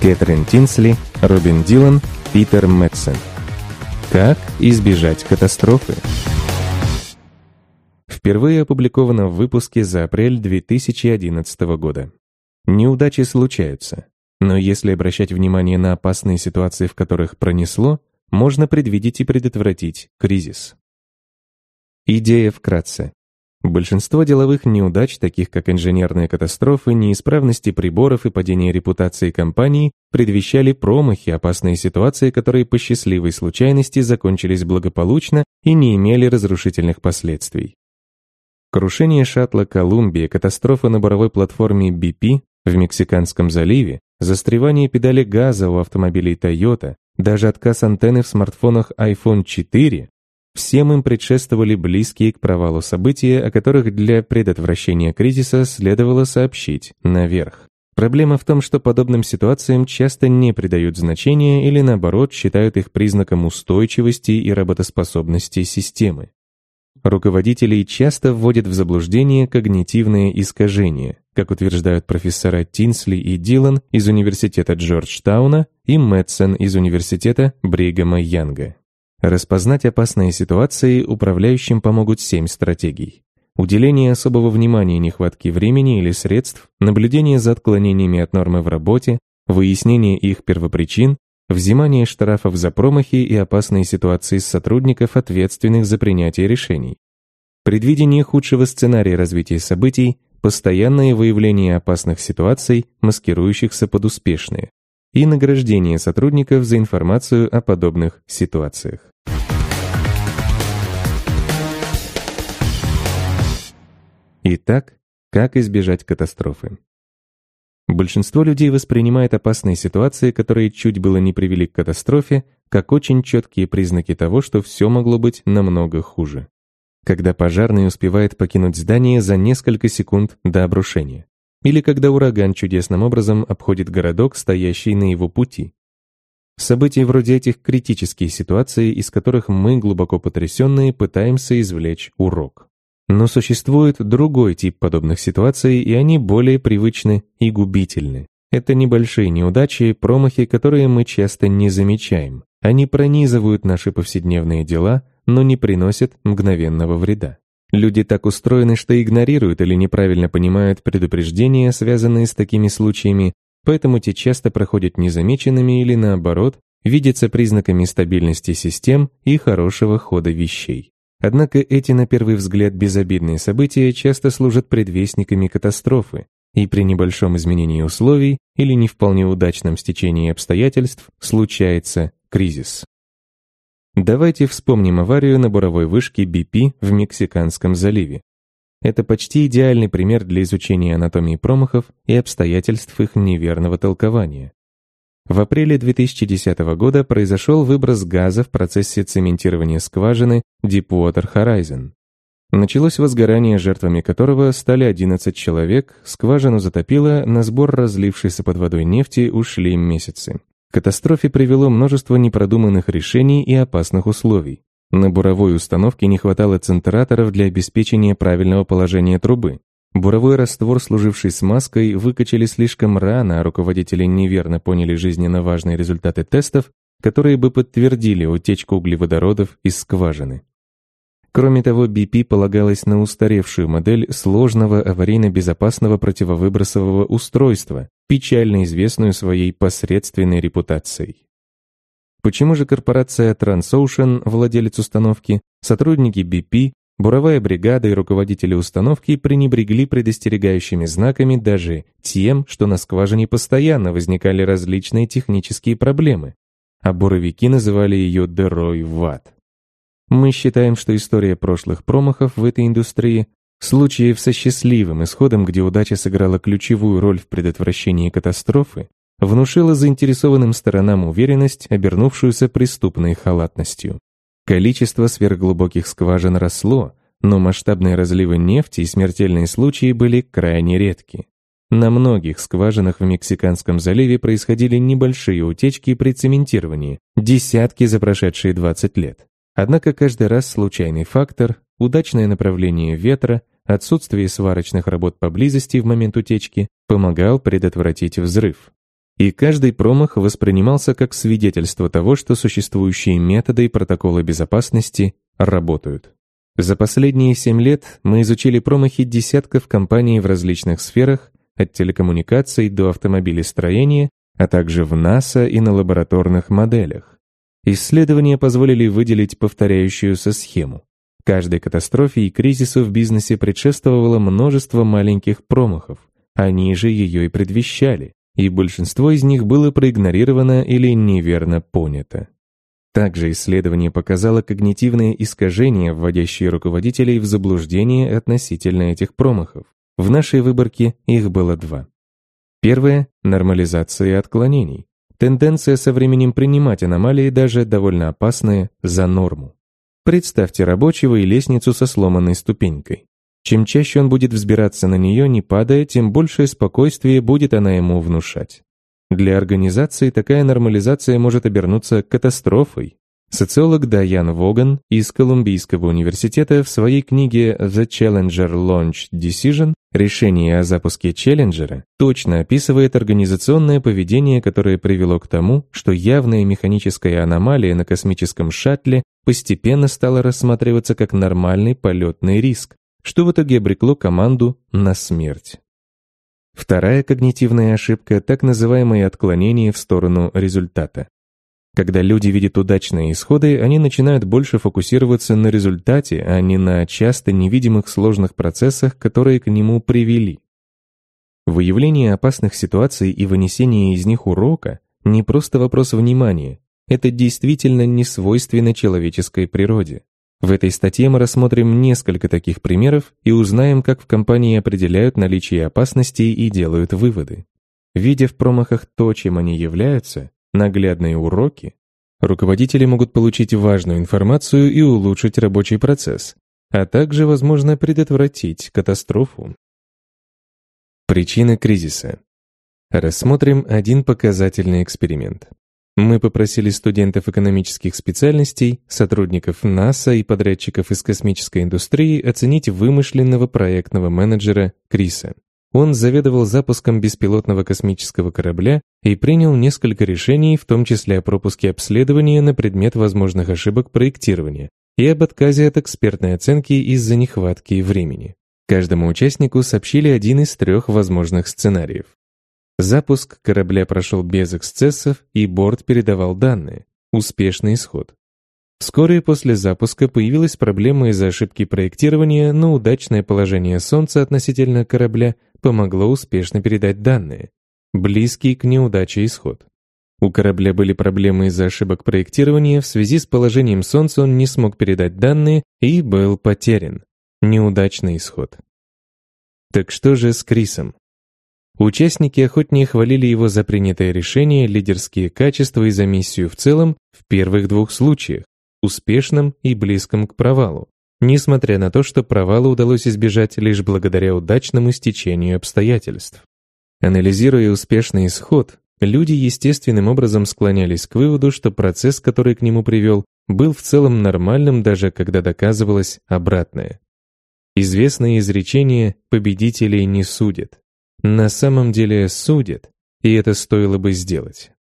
Кэтрин Тинсли, Робин Дилан, Питер Мэтсон. Как избежать катастрофы? Впервые опубликовано в выпуске за апрель 2011 года. Неудачи случаются, но если обращать внимание на опасные ситуации, в которых пронесло, можно предвидеть и предотвратить кризис. Идея вкратце. Большинство деловых неудач, таких как инженерные катастрофы, неисправности приборов и падение репутации компании, предвещали промахи, опасные ситуации, которые по счастливой случайности закончились благополучно и не имели разрушительных последствий. Крушение шаттла «Колумбия», катастрофа на боровой платформе BP в Мексиканском заливе, застревание педали газа у автомобилей Toyota, даже отказ антенны в смартфонах iPhone 4 Всем им предшествовали близкие к провалу события, о которых для предотвращения кризиса следовало сообщить наверх. Проблема в том, что подобным ситуациям часто не придают значения или, наоборот, считают их признаком устойчивости и работоспособности системы. Руководителей часто вводят в заблуждение когнитивные искажения, как утверждают профессора Тинсли и Дилан из Университета Джорджтауна и Мэтсон из Университета Бригама Янга. Распознать опасные ситуации управляющим помогут семь стратегий. Уделение особого внимания нехватке времени или средств, наблюдение за отклонениями от нормы в работе, выяснение их первопричин, взимание штрафов за промахи и опасные ситуации с сотрудников, ответственных за принятие решений. Предвидение худшего сценария развития событий, постоянное выявление опасных ситуаций, маскирующихся под успешные и награждение сотрудников за информацию о подобных ситуациях. Итак, как избежать катастрофы? Большинство людей воспринимает опасные ситуации, которые чуть было не привели к катастрофе, как очень четкие признаки того, что все могло быть намного хуже. Когда пожарный успевает покинуть здание за несколько секунд до обрушения или когда ураган чудесным образом обходит городок, стоящий на его пути. События вроде этих критические ситуации, из которых мы, глубоко потрясенные, пытаемся извлечь урок. Но существует другой тип подобных ситуаций, и они более привычны и губительны. Это небольшие неудачи, промахи, которые мы часто не замечаем. Они пронизывают наши повседневные дела, но не приносят мгновенного вреда. Люди так устроены, что игнорируют или неправильно понимают предупреждения, связанные с такими случаями, поэтому те часто проходят незамеченными или, наоборот, видятся признаками стабильности систем и хорошего хода вещей. Однако эти, на первый взгляд, безобидные события часто служат предвестниками катастрофы, и при небольшом изменении условий или не вполне удачном стечении обстоятельств случается кризис. Давайте вспомним аварию на буровой вышке BP в Мексиканском заливе. Это почти идеальный пример для изучения анатомии промахов и обстоятельств их неверного толкования. В апреле 2010 года произошел выброс газа в процессе цементирования скважины Deepwater Horizon. Началось возгорание, жертвами которого стали 11 человек, скважину затопило, на сбор разлившейся под водой нефти ушли месяцы катастрофе привело множество непродуманных решений и опасных условий. На буровой установке не хватало центраторов для обеспечения правильного положения трубы. Буровой раствор, служивший смазкой, выкачали слишком рано, а руководители неверно поняли жизненно важные результаты тестов, которые бы подтвердили утечку углеводородов из скважины. Кроме того, BP полагалась на устаревшую модель сложного аварийно-безопасного противовыбросового устройства, печально известную своей посредственной репутацией. Почему же корпорация TransOcean, владелец установки, сотрудники BP, буровая бригада и руководители установки пренебрегли предостерегающими знаками даже тем, что на скважине постоянно возникали различные технические проблемы, а буровики называли ее дырой в ад? Мы считаем, что история прошлых промахов в этой индустрии в случае со счастливым исходом, где удача сыграла ключевую роль в предотвращении катастрофы, внушила заинтересованным сторонам уверенность, обернувшуюся преступной халатностью. Количество сверхглубоких скважин росло, но масштабные разливы нефти и смертельные случаи были крайне редки. На многих скважинах в Мексиканском заливе происходили небольшие утечки при цементировании, десятки за прошедшие 20 лет. Однако каждый раз случайный фактор Удачное направление ветра, отсутствие сварочных работ поблизости в момент утечки помогал предотвратить взрыв. И каждый промах воспринимался как свидетельство того, что существующие методы и протоколы безопасности работают. За последние 7 лет мы изучили промахи десятков компаний в различных сферах, от телекоммуникаций до автомобилестроения, а также в НАСА и на лабораторных моделях. Исследования позволили выделить повторяющуюся схему. Каждой катастрофе и кризису в бизнесе предшествовало множество маленьких промахов. Они же ее и предвещали, и большинство из них было проигнорировано или неверно понято. Также исследование показало когнитивные искажения, вводящие руководителей в заблуждение относительно этих промахов. В нашей выборке их было два. Первое – нормализация отклонений. Тенденция со временем принимать аномалии, даже довольно опасные, за норму. Представьте рабочего и лестницу со сломанной ступенькой. Чем чаще он будет взбираться на нее, не падая, тем большее спокойствие будет она ему внушать. Для организации такая нормализация может обернуться катастрофой, Социолог Дайан Воган из Колумбийского университета в своей книге «The Challenger Launch Decision. Решение о запуске Челленджера» точно описывает организационное поведение, которое привело к тому, что явная механическая аномалия на космическом шаттле постепенно стала рассматриваться как нормальный полетный риск, что в итоге обрекло команду на смерть. Вторая когнитивная ошибка – так называемое отклонение в сторону результата. Когда люди видят удачные исходы, они начинают больше фокусироваться на результате, а не на часто невидимых сложных процессах, которые к нему привели. Выявление опасных ситуаций и вынесение из них урока – не просто вопрос внимания, это действительно не свойственно человеческой природе. В этой статье мы рассмотрим несколько таких примеров и узнаем, как в компании определяют наличие опасностей и делают выводы. Видя в промахах то, чем они являются, наглядные уроки, руководители могут получить важную информацию и улучшить рабочий процесс, а также, возможно, предотвратить катастрофу. Причина кризиса. Рассмотрим один показательный эксперимент. Мы попросили студентов экономических специальностей, сотрудников НАСА и подрядчиков из космической индустрии оценить вымышленного проектного менеджера Криса он заведовал запуском беспилотного космического корабля и принял несколько решений, в том числе о пропуске обследования на предмет возможных ошибок проектирования и об отказе от экспертной оценки из-за нехватки времени. Каждому участнику сообщили один из трех возможных сценариев. Запуск корабля прошел без эксцессов, и борт передавал данные. Успешный исход. Вскоре после запуска появилась проблема из-за ошибки проектирования, но удачное положение Солнца относительно корабля – помогло успешно передать данные, близкие к неудаче исход. У корабля были проблемы из-за ошибок проектирования, в связи с положением Солнца он не смог передать данные и был потерян. Неудачный исход. Так что же с Крисом? Участники охотнее хвалили его за принятое решение, лидерские качества и за миссию в целом в первых двух случаях, успешном и близком к провалу несмотря на то, что провала удалось избежать лишь благодаря удачному стечению обстоятельств. Анализируя успешный исход, люди естественным образом склонялись к выводу, что процесс, который к нему привел, был в целом нормальным, даже когда доказывалось обратное. Известное изречение «победителей не судят». На самом деле судят, и это стоило бы сделать.